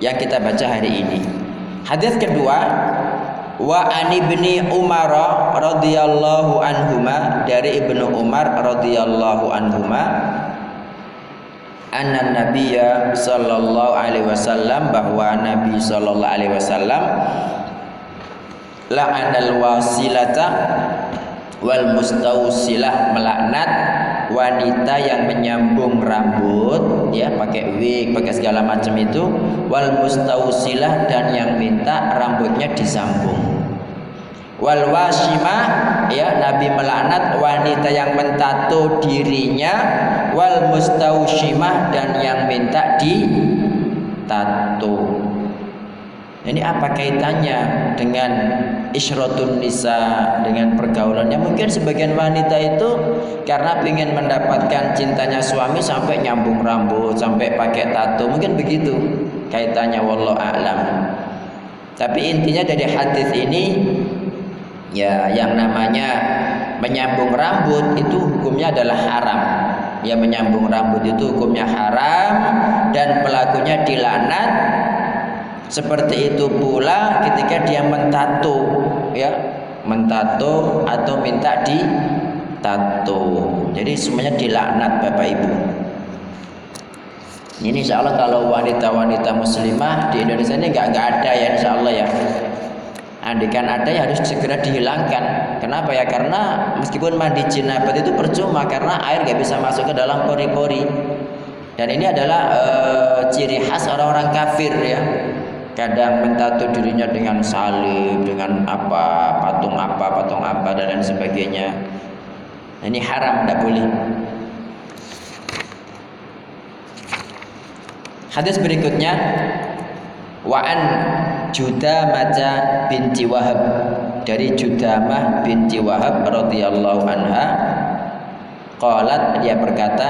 yang kita baca hari ini. Hadis kedua wa an ibni Umar radhiyallahu anhuma dari Ibnu Umar radhiyallahu anhuma anna nabiyya sallallahu alaihi wasallam bahwa nabi sallallahu alaihi wasallam la'anal wasilata wal mustausilah melaknat wanita yang menyambung rambut ya pakai wig pakai segala macam itu wal mustausilah dan yang minta rambutnya disambung wal wasimah ya Nabi melaknat wanita yang mentato dirinya. Wal mustaushimah dan yang minta di tato ini apa kaitannya dengan isrotun nisa dengan pergaulannya? Mungkin sebagian wanita itu karena ingin mendapatkan cintanya suami sampai nyambung rambut sampai pakai tato mungkin begitu kaitannya wallahu a'lam. Tapi intinya dari hadis ini ya yang namanya menyambung rambut itu hukumnya adalah haram. Ya menyambung rambut itu hukumnya haram dan pelakunya dilaknat. Seperti itu pula ketika dia mentato ya mentato atau minta di tato jadi semuanya dilaknat Bapak Ibu. Ini insya Allah kalau wanita-wanita muslimah di Indonesia ini nggak ada ya insya Allah ya Andikan ada ya harus segera dihilangkan. Kenapa ya? Karena meskipun mandi jinabat itu percuma karena air nggak bisa masuk ke dalam pori-pori. Dan ini adalah e, ciri khas orang-orang kafir ya. Kadang mentatu dirinya dengan salib, dengan apa, patung apa, patung apa dan lain sebagainya. Ini haram, tidak boleh. Hadis berikutnya Wa'an Judamah binti Wahab. Dari Judamah binti Wahab radhiyallahu anha qalat dia berkata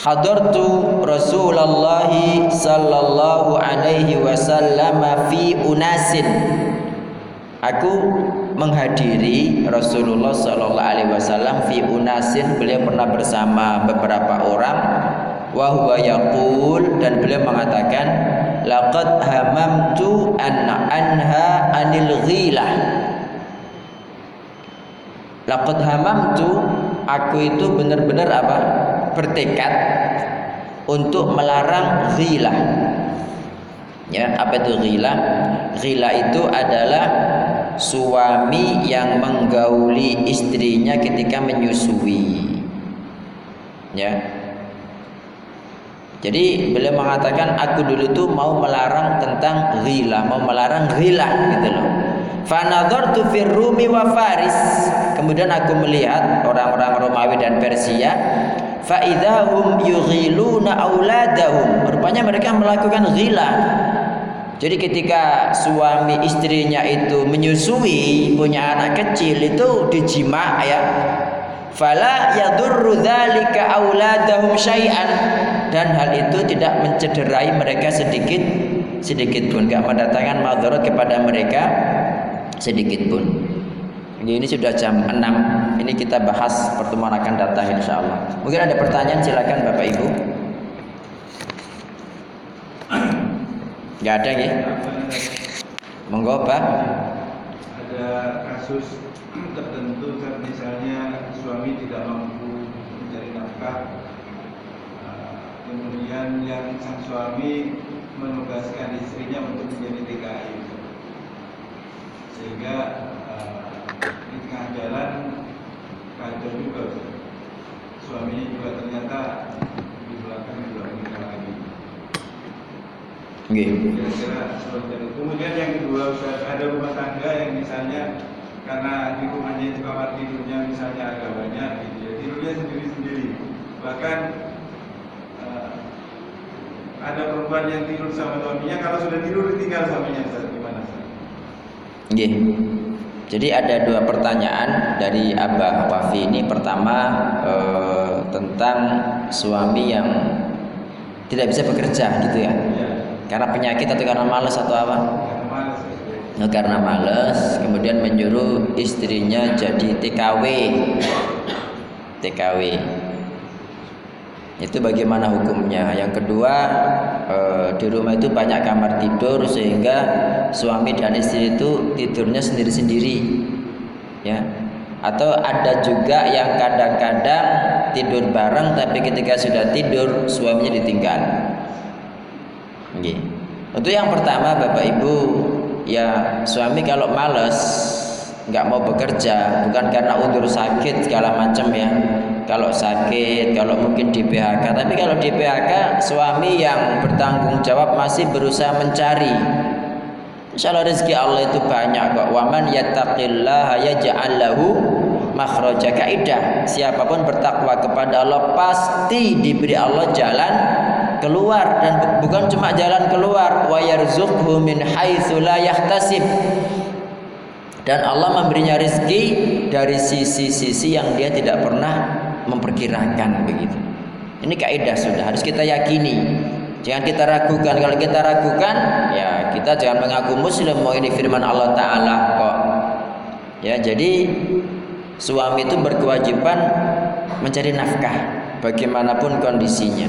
Hadartu Rasulullah sallallahu alaihi wasallam fi unasin. Aku menghadiri Rasulullah sallallahu alaihi wasallam fi unasin. Beliau pernah bersama beberapa orang. Wa huwa yaqul dan beliau mengatakan laqad hamamtu an anha anil ghilah. Laqad hamamtu aku itu benar-benar apa? Bertekad untuk melarang ghilah. Ya apa itu ghilah? Ghilah itu adalah suami yang menggauli istrinya ketika menyusui. Ya jadi beliau mengatakan aku dulu tuh mau melarang tentang ghila, mau melarang ghila gitu loh. Fanadhartu fir Rumi wa Faris. Kemudian aku melihat orang-orang Romawi dan Persia fa idahum yughiluna auladahum. Rupanya mereka melakukan ghila. Jadi ketika suami istrinya itu menyusui punya anak kecil itu dijima ya fala yadurru dzalika auladahum syai'an dan hal itu tidak mencederai mereka sedikit sedikit pun. Enggak mendatangkan madarat kepada mereka sedikit pun. Ini, sudah jam 6 ini kita bahas pertemuan akan datang insyaallah. Mungkin ada pertanyaan silakan Bapak Ibu. Enggak ada ya monggo Pak. Ada kasus tertentu misalnya suami tidak mampu mencari nafkah kemudian yang sang suami menugaskan istrinya untuk menjadi TKI sehingga uh, di tengah jalan kacau juga suaminya juga ternyata di belakang juga menikah lagi. Kira-kira seperti itu. Kemudian yang kedua ada rumah tangga yang misalnya karena di rumahnya itu kamar tidurnya misalnya agak banyak gitu ya. Tidurnya sendiri-sendiri. Bahkan ada perempuan yang tidur sama suaminya kalau sudah tidur ditinggal suaminya Ustaz gimana. Jadi ada dua pertanyaan dari Abah Wafi ini pertama eh, tentang suami yang tidak bisa bekerja gitu ya. ya. Karena penyakit atau karena malas atau apa? Nah, karena males kemudian menyuruh istrinya jadi TKW TKW itu bagaimana hukumnya? Yang kedua eh, di rumah itu banyak kamar tidur sehingga suami dan istri itu tidurnya sendiri-sendiri ya. Atau ada juga yang kadang-kadang tidur bareng tapi ketika sudah tidur suaminya ditinggal. Untuk yang pertama Bapak Ibu ya suami kalau males nggak mau bekerja bukan karena udur sakit segala macam ya kalau sakit kalau mungkin di PHK tapi kalau di PHK suami yang bertanggung jawab masih berusaha mencari. Insya Allah rezeki Allah itu banyak kok. Waman yattaqillah yaj'al lahu makhraja. Kaidah siapa pun bertakwa kepada Allah pasti diberi Allah jalan keluar. Dan bukan cuma jalan keluar. Wa yarzuqhu min haitsu la yahtasib. Dan Allah memberinya rezeki dari sisi-sisi yang dia tidak pernah memperkirakan begitu. Ini kaidah sudah harus kita yakini. Jangan kita ragukan. Kalau kita ragukan, ya kita jangan mengaku muslim mau ini firman Allah taala kok. Ya, jadi suami itu berkewajiban mencari nafkah bagaimanapun kondisinya.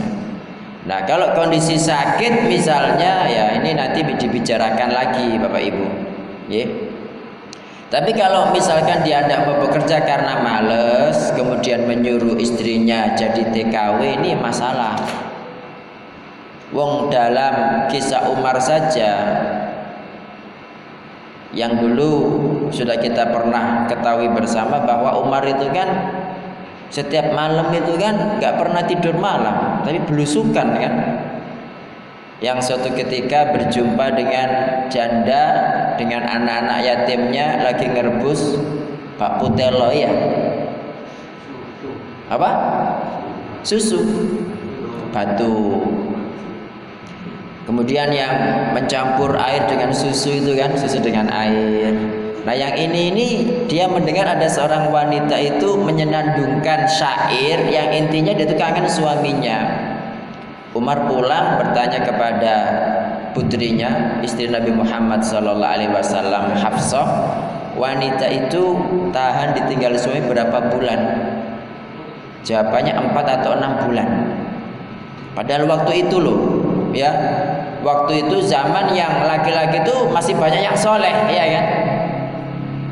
Nah kalau kondisi sakit misalnya ya ini nanti dibicarakan lagi Bapak Ibu. Ya. Tapi kalau misalkan dia tidak mau bekerja karena males, kemudian menyuruh istrinya jadi TKW ini masalah. Wong dalam kisah Umar saja yang dulu sudah kita pernah ketahui bersama bahwa Umar itu kan setiap malam itu kan nggak pernah tidur malam, tapi belusukan kan. Yang suatu ketika berjumpa dengan janda dengan anak-anak yatimnya lagi ngerebus Pak Putelo ya. Apa? Susu. Batu. Kemudian yang mencampur air dengan susu itu kan, susu dengan air. Nah yang ini ini dia mendengar ada seorang wanita itu menyenandungkan syair yang intinya dia itu kangen suaminya. Umar pulang bertanya kepada putrinya, istri Nabi Muhammad Sallallahu Alaihi Wasallam Hafsah, wanita itu tahan ditinggal suami berapa bulan? Jawabannya empat atau enam bulan. Padahal waktu itu loh, ya, waktu itu zaman yang laki-laki itu masih banyak yang soleh, ya kan?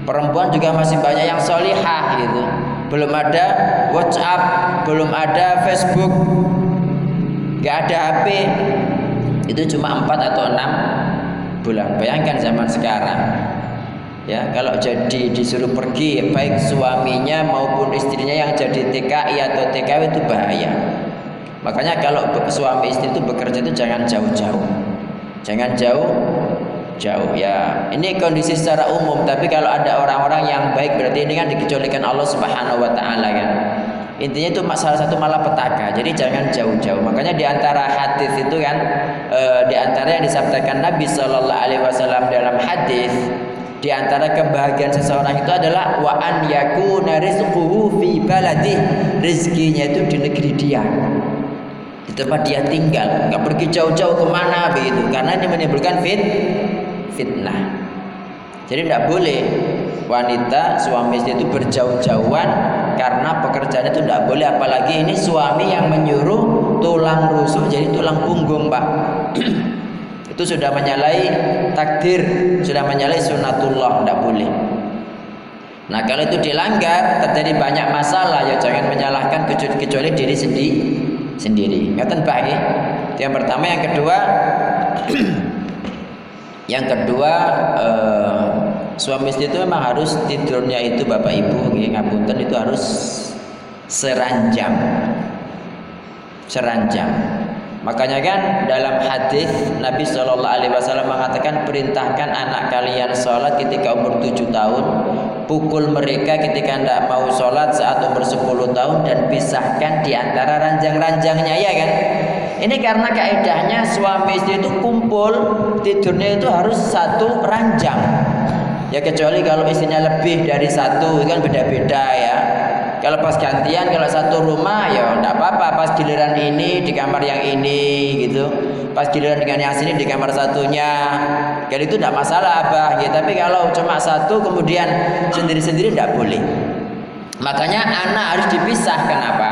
Perempuan juga masih banyak yang solihah gitu. Belum ada WhatsApp, belum ada Facebook, gak ada HP. Itu cuma 4 atau 6 bulan. Bayangkan zaman sekarang. Ya, kalau jadi disuruh pergi baik suaminya maupun istrinya yang jadi TKI atau TKW itu bahaya. Makanya kalau suami istri itu bekerja itu jangan jauh-jauh. Jangan jauh jauh ya ini kondisi secara umum tapi kalau ada orang-orang yang baik berarti ini kan dikecualikan Allah Subhanahu wa taala kan intinya itu salah satu malapetaka. Jadi jangan jauh-jauh. Makanya di antara hadis itu kan e, di antara yang disabdakan Nabi Shallallahu alaihi wasallam dalam hadis di antara kebahagiaan seseorang itu adalah wa an yakuna rizquhu fi baladih rezekinya itu di negeri dia. Di tempat dia tinggal. Nggak pergi jauh-jauh ke mana begitu. Karena ini menimbulkan fit fitnah. Jadi tidak boleh wanita suami istri itu berjauh-jauhan karena pekerjaan itu tidak boleh apalagi ini suami yang menyuruh tulang rusuk jadi tulang punggung pak. Itu sudah menyalahi takdir sudah menyalahi sunatullah tidak boleh. Nah kalau itu dilanggar terjadi banyak masalah ya jangan menyalahkan kecuali diri sendiri. Sendiri pak ya? yang pertama yang kedua Yang kedua eh, suami istri itu memang harus tidurnya itu Bapak Ibu ya, ngapunten itu harus seranjang. Seranjang. Makanya kan dalam hadis Nabi Shallallahu Alaihi Wasallam mengatakan perintahkan anak kalian sholat ketika umur 7 tahun, pukul mereka ketika tidak mau sholat saat umur 10 tahun dan pisahkan di antara ranjang-ranjangnya ya kan. Ini karena kaidahnya suami istri itu kumpul tidurnya itu harus satu ranjang. Ya kecuali kalau istrinya lebih dari satu kan beda-beda ya. Kalau pas gantian kalau satu rumah ya enggak apa-apa pas giliran ini di kamar yang ini gitu. Pas giliran dengan yang sini di kamar satunya. Kalau itu enggak masalah Abah ya. Tapi kalau cuma satu kemudian sendiri-sendiri enggak boleh. Makanya anak harus dipisah kenapa?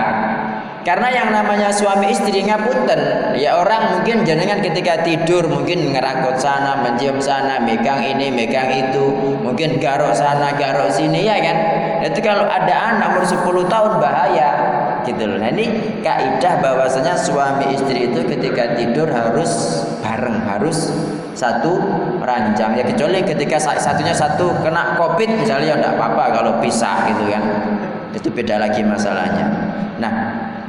Karena yang namanya suami istri ngapunten, ya orang mungkin jenengan ketika tidur mungkin ngerakut sana, mencium sana, megang ini, megang itu, mungkin garuk sana, garuk sini ya kan. Itu kalau ada anak umur 10 tahun bahaya gitu loh. Nah ini kaidah bahwasanya suami istri itu ketika tidur harus bareng, harus satu ranjang ya kecuali ketika satunya satu kena covid misalnya ya apa-apa kalau pisah gitu kan. Itu beda lagi masalahnya. Nah,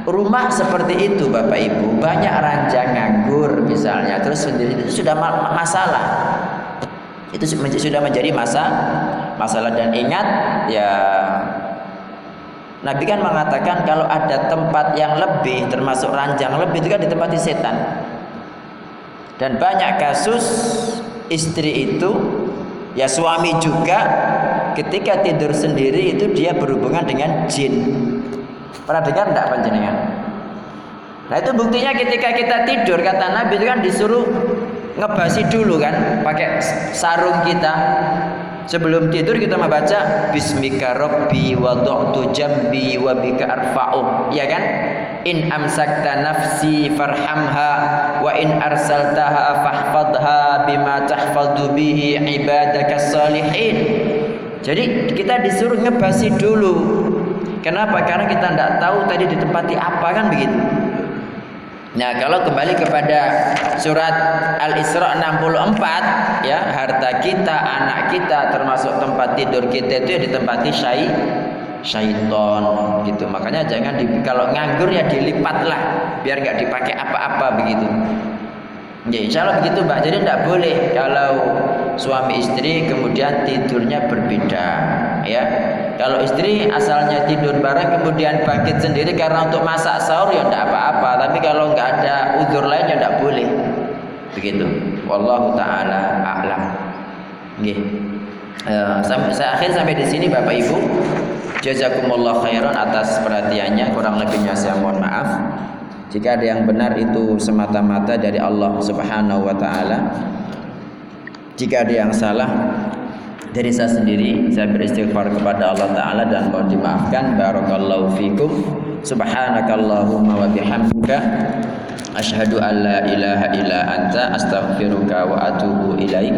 rumah seperti itu Bapak Ibu. Banyak ranjang nganggur misalnya. Terus sendiri itu sudah masalah. Itu sudah menjadi masa masalah. Dan ingat ya Nabi kan mengatakan kalau ada tempat yang lebih termasuk ranjang lebih itu kan ditempati setan. Dan banyak kasus istri itu ya suami juga ketika tidur sendiri itu dia berhubungan dengan jin Pernah dengar enggak panjenengan? Nah itu buktinya ketika kita tidur kata Nabi itu kan disuruh ngebasi dulu kan pakai sarung kita. Sebelum tidur kita membaca Bismika Rabbi wada'tu jambi wa bika arfa'u. Ya kan? In amsakta nafsi farhamha wa in arsaltaha fahfadha bima tahfadhu bihi ibadaka salihin. Jadi kita disuruh ngebasi dulu Kenapa? Karena kita tidak tahu tadi ditempati apa kan begitu. Nah, kalau kembali kepada surat Al-Isra 64 ya, harta kita, anak kita termasuk tempat tidur kita itu ya ditempati syai syaiton gitu. Makanya jangan di, kalau nganggur ya dilipatlah biar nggak dipakai apa-apa begitu. Ya insya Allah begitu Mbak. Jadi tidak boleh kalau suami istri kemudian tidurnya berbeda ya. Kalau istri asalnya tidur bareng kemudian bangkit sendiri karena untuk masak sahur ya tidak apa-apa. Tapi kalau nggak ada udur lain ya tidak boleh. Begitu. Wallahu taala a'lam. Nggih. Uh, saya akhir sampai di sini Bapak Ibu. Jazakumullah khairan atas perhatiannya. Kurang lebihnya saya mohon maaf. Jika ada yang benar itu semata-mata dari Allah Subhanahu wa taala. Jika ada yang salah dari saya sendiri, saya beristighfar kepada Allah taala dan mohon dimaafkan. Barakallahu fikum. Subhanakallahumma wa bihamdika asyhadu an la ilaha illa anta astaghfiruka wa atubu ilaik.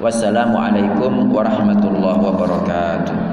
Wassalamualaikum warahmatullahi wabarakatuh.